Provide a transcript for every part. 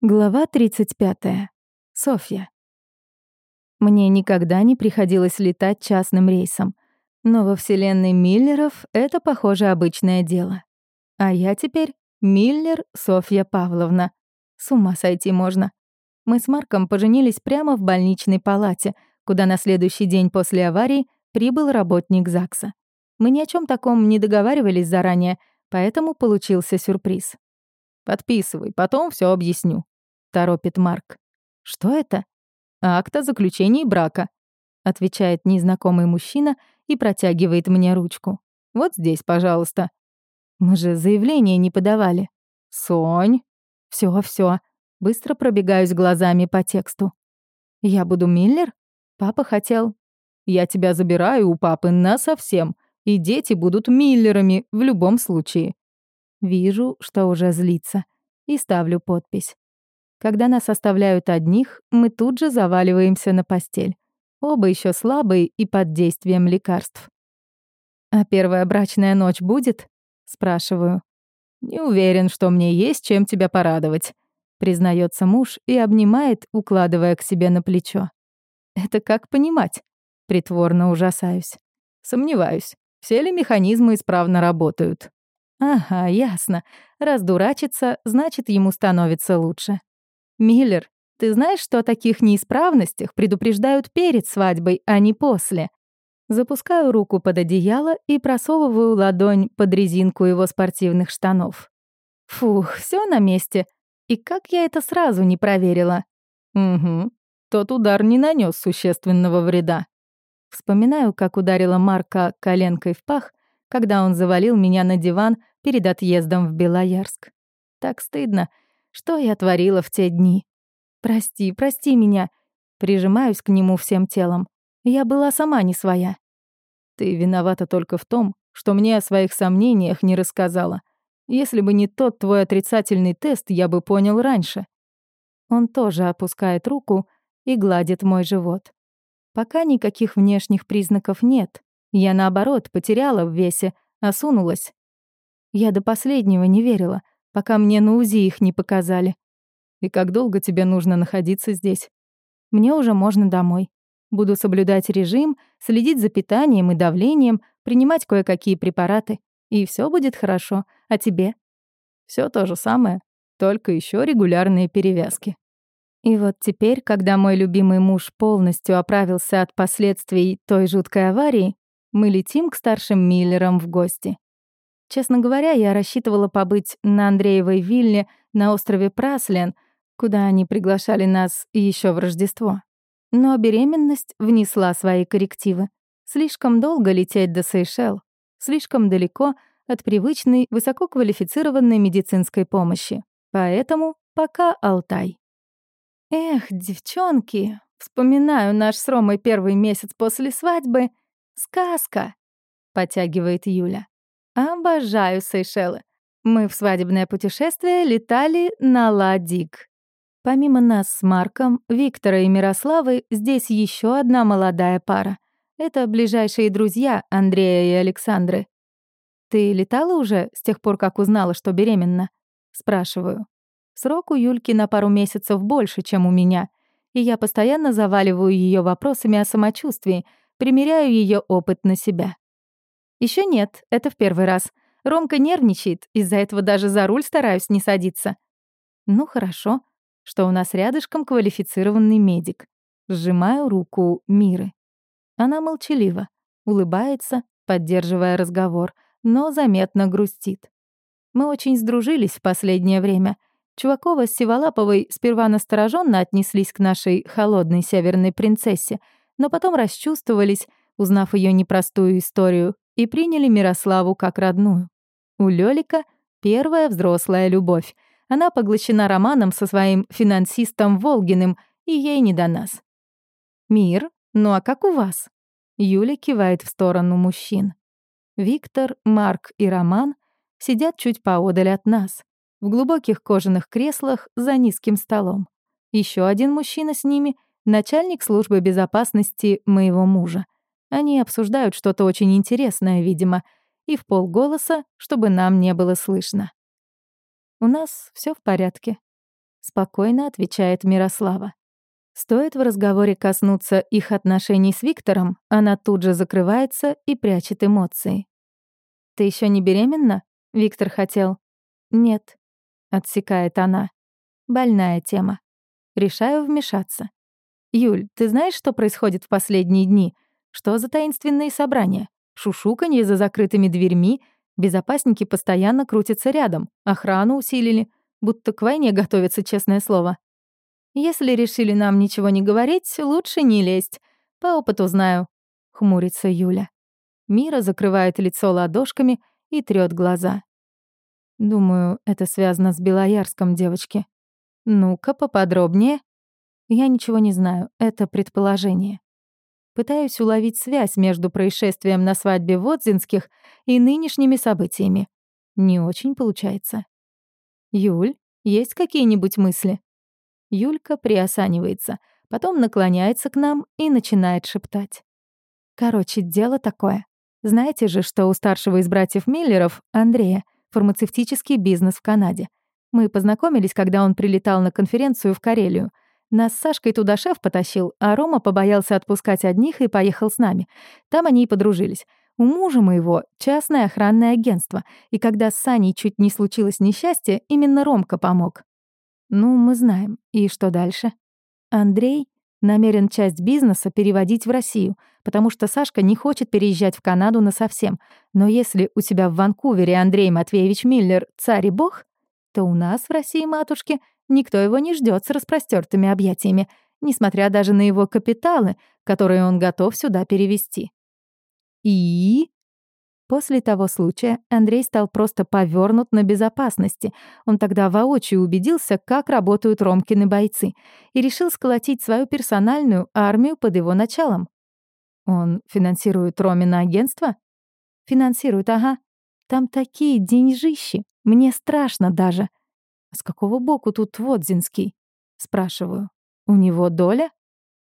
Глава 35. Софья. Мне никогда не приходилось летать частным рейсом, но во вселенной Миллеров это, похоже, обычное дело. А я теперь Миллер Софья Павловна. С ума сойти можно. Мы с Марком поженились прямо в больничной палате, куда на следующий день после аварии прибыл работник ЗАГСа. Мы ни о чем таком не договаривались заранее, поэтому получился сюрприз. «Подписывай, потом все объясню», — торопит Марк. «Что это?» «Акт о заключении брака», — отвечает незнакомый мужчина и протягивает мне ручку. «Вот здесь, пожалуйста». «Мы же заявление не подавали». «Сонь». Все, все. Быстро пробегаюсь глазами по тексту. «Я буду Миллер?» Папа хотел. «Я тебя забираю у папы насовсем, и дети будут Миллерами в любом случае. Вижу, что уже злится. И ставлю подпись. Когда нас оставляют одних, мы тут же заваливаемся на постель. Оба еще слабые и под действием лекарств. «А первая брачная ночь будет?» — спрашиваю. «Не уверен, что мне есть чем тебя порадовать», — признается муж и обнимает, укладывая к себе на плечо. «Это как понимать?» — притворно ужасаюсь. «Сомневаюсь, все ли механизмы исправно работают?» Ага, ясно. Раз дурачится, значит, ему становится лучше. Миллер, ты знаешь, что о таких неисправностях предупреждают перед свадьбой, а не после? Запускаю руку под одеяло и просовываю ладонь под резинку его спортивных штанов. Фух, все на месте. И как я это сразу не проверила? Угу. Тот удар не нанес существенного вреда. Вспоминаю, как ударила Марка коленкой в пах, когда он завалил меня на диван перед отъездом в Белоярск. Так стыдно, что я творила в те дни. Прости, прости меня. Прижимаюсь к нему всем телом. Я была сама не своя. Ты виновата только в том, что мне о своих сомнениях не рассказала. Если бы не тот твой отрицательный тест, я бы понял раньше. Он тоже опускает руку и гладит мой живот. Пока никаких внешних признаков нет. Я, наоборот, потеряла в весе, осунулась. Я до последнего не верила, пока мне на УЗИ их не показали. И как долго тебе нужно находиться здесь? Мне уже можно домой. Буду соблюдать режим, следить за питанием и давлением, принимать кое-какие препараты. И все будет хорошо. А тебе? Все то же самое, только еще регулярные перевязки. И вот теперь, когда мой любимый муж полностью оправился от последствий той жуткой аварии, мы летим к старшим Миллерам в гости. Честно говоря, я рассчитывала побыть на Андреевой вилле на острове Праслен, куда они приглашали нас еще в Рождество. Но беременность внесла свои коррективы. Слишком долго лететь до Сейшел, слишком далеко от привычной высококвалифицированной медицинской помощи. Поэтому пока Алтай. Эх, девчонки, вспоминаю наш с Ромой первый месяц после свадьбы. Сказка, потягивает Юля. Обожаю Сейшелы. Мы в свадебное путешествие летали на Ладик. Помимо нас с Марком, Виктора и Мирославы, здесь еще одна молодая пара. Это ближайшие друзья Андрея и Александры. «Ты летала уже с тех пор, как узнала, что беременна?» Спрашиваю. Срок у Юльки на пару месяцев больше, чем у меня, и я постоянно заваливаю ее вопросами о самочувствии, примеряю ее опыт на себя. Еще нет, это в первый раз. Ромка нервничает, из-за этого даже за руль стараюсь не садиться. Ну хорошо, что у нас рядышком квалифицированный медик. Сжимаю руку Миры. Она молчалива, улыбается, поддерживая разговор, но заметно грустит. Мы очень сдружились в последнее время. Чувакова с Сиволаповой сперва настороженно отнеслись к нашей холодной северной принцессе, но потом расчувствовались, узнав ее непростую историю, и приняли Мирославу как родную. У Лёлика первая взрослая любовь. Она поглощена романом со своим финансистом Волгиным, и ей не до нас. «Мир? Ну а как у вас?» Юля кивает в сторону мужчин. Виктор, Марк и Роман сидят чуть поодаль от нас, в глубоких кожаных креслах за низким столом. Еще один мужчина с ними — начальник службы безопасности моего мужа — они обсуждают что-то очень интересное, видимо, и в полголоса, чтобы нам не было слышно. У нас все в порядке. спокойно отвечает Мирослава. Стоит в разговоре коснуться их отношений с Виктором, она тут же закрывается и прячет эмоции. «Ты еще не беременна?» — Виктор хотел. «Нет», — отсекает она. «Больная тема. Решаю вмешаться. Юль, ты знаешь, что происходит в последние дни? Что за таинственные собрания? Шушуканье за закрытыми дверьми, безопасники постоянно крутятся рядом, охрану усилили, будто к войне готовится, честное слово. Если решили нам ничего не говорить, лучше не лезть. По опыту знаю», — хмурится Юля. Мира закрывает лицо ладошками и трёт глаза. Думаю, это связано с Белоярском, девочки. Ну-ка, поподробнее. Я ничего не знаю, это предположение. Пытаюсь уловить связь между происшествием на свадьбе Водзинских и нынешними событиями. Не очень получается. Юль, есть какие-нибудь мысли? Юлька приосанивается, потом наклоняется к нам и начинает шептать. Короче, дело такое. Знаете же, что у старшего из братьев Миллеров, Андрея, фармацевтический бизнес в Канаде. Мы познакомились, когда он прилетал на конференцию в Карелию. Нас с Сашкой туда шеф потащил, а Рома побоялся отпускать одних и поехал с нами. Там они и подружились. У мужа моего частное охранное агентство, и когда с Саней чуть не случилось несчастье, именно Ромка помог. Ну, мы знаем. И что дальше? Андрей намерен часть бизнеса переводить в Россию, потому что Сашка не хочет переезжать в Канаду насовсем. Но если у тебя в Ванкувере Андрей Матвеевич Миллер царь и бог, то у нас в России, матушки, никто его не ждет с распростертыми объятиями, несмотря даже на его капиталы, которые он готов сюда перевести. И После того случая Андрей стал просто повернут на безопасности. Он тогда воочию убедился, как работают Ромкины бойцы, и решил сколотить свою персональную армию под его началом. Он финансирует Ромина агентство? Финансирует, ага. Там такие деньжищи, мне страшно даже. С какого боку тут Водзинский? Спрашиваю. У него доля?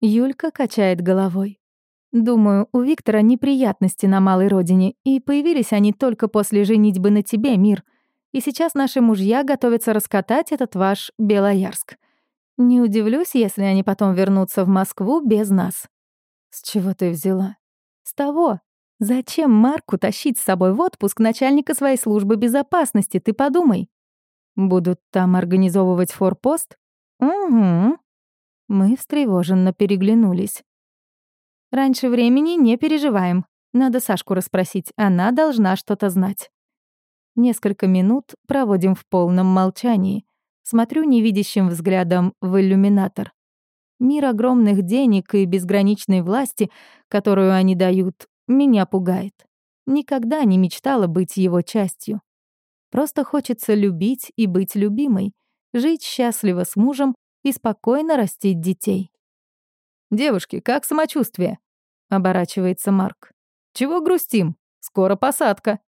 Юлька качает головой. Думаю, у Виктора неприятности на малой родине, и появились они только после женитьбы на тебе, мир. И сейчас наши мужья готовятся раскатать этот ваш Белоярск. Не удивлюсь, если они потом вернутся в Москву без нас. С чего ты взяла? С того. Зачем Марку тащить с собой в отпуск начальника своей службы безопасности, ты подумай. Будут там организовывать форпост? Угу. Мы встревоженно переглянулись. Раньше времени не переживаем. Надо Сашку расспросить, она должна что-то знать. Несколько минут проводим в полном молчании. Смотрю невидящим взглядом в иллюминатор. Мир огромных денег и безграничной власти, которую они дают, меня пугает. Никогда не мечтала быть его частью. Просто хочется любить и быть любимой, жить счастливо с мужем и спокойно растить детей. «Девушки, как самочувствие?» — оборачивается Марк. «Чего грустим? Скоро посадка».